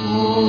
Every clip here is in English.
Oh.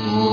Oh.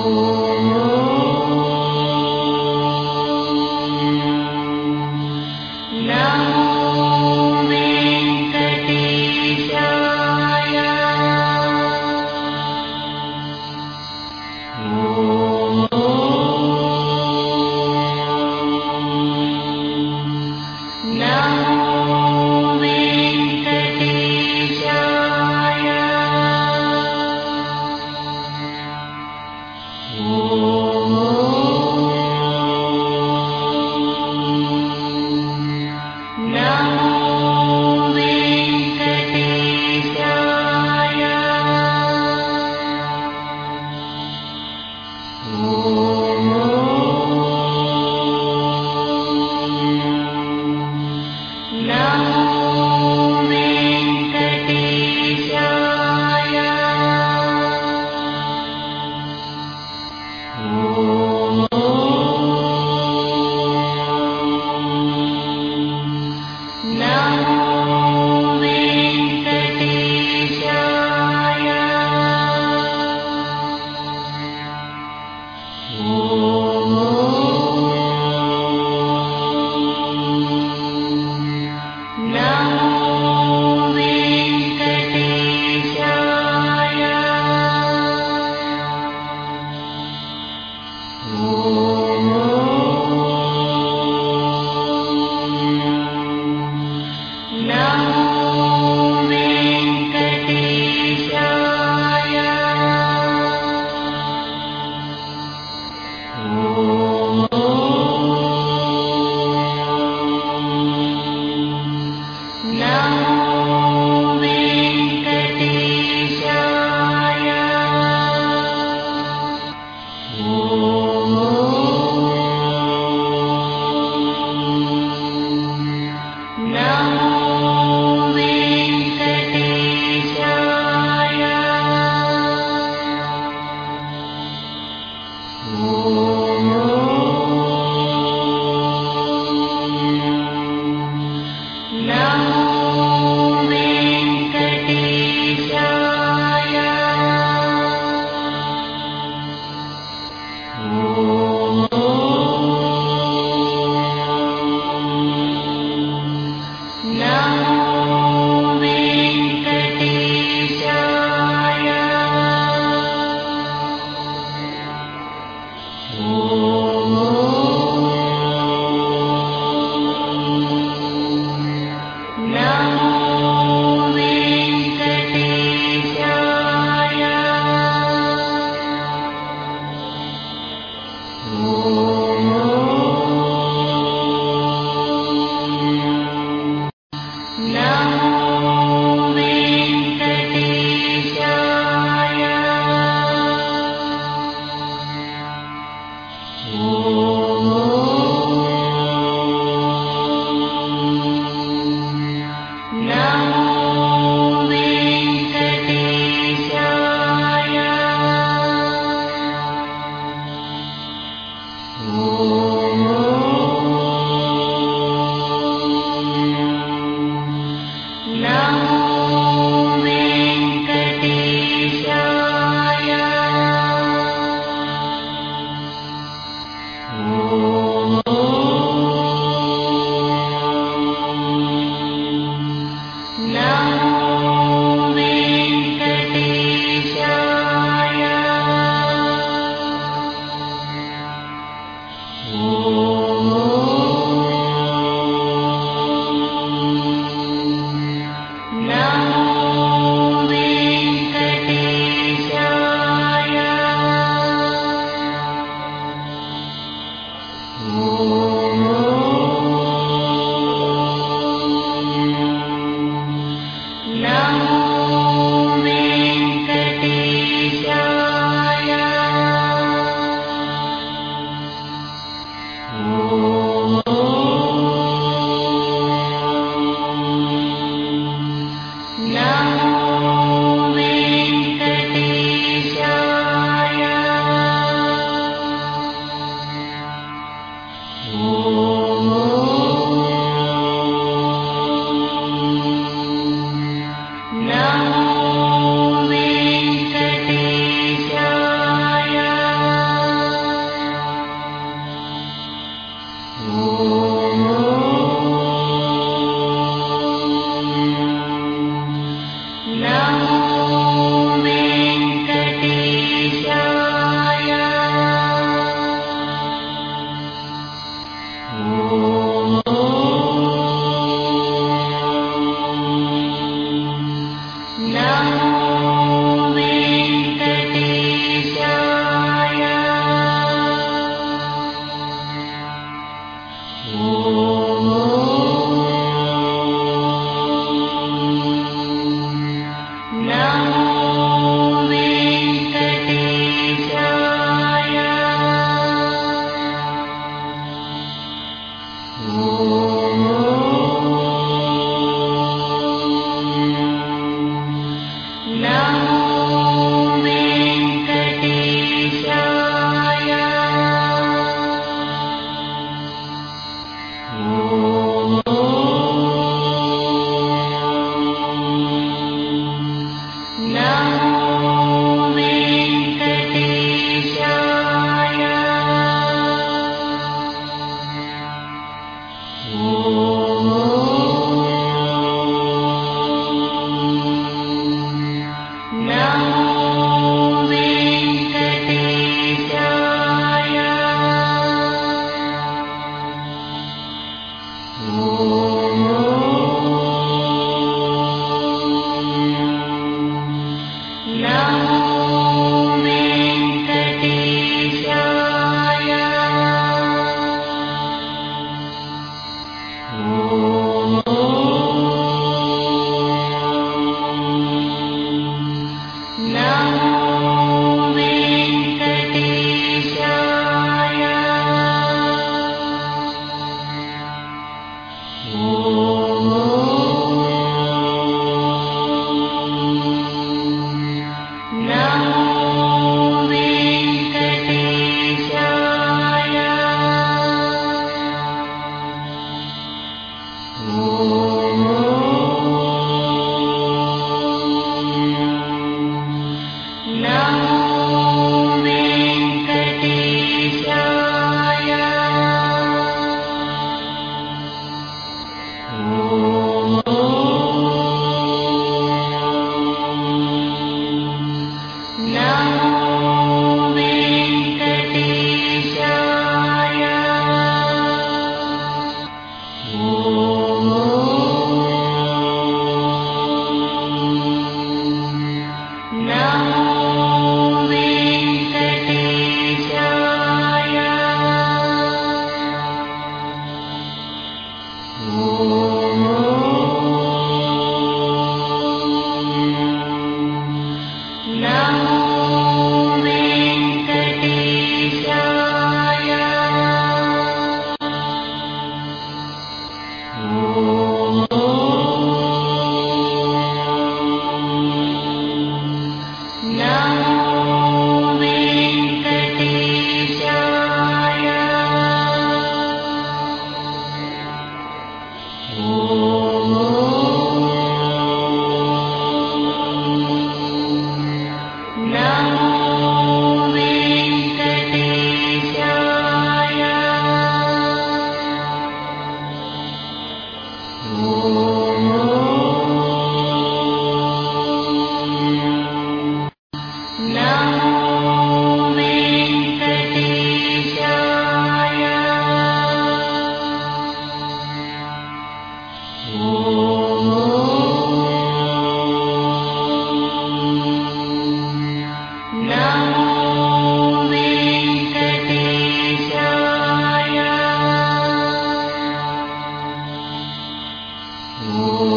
Oh.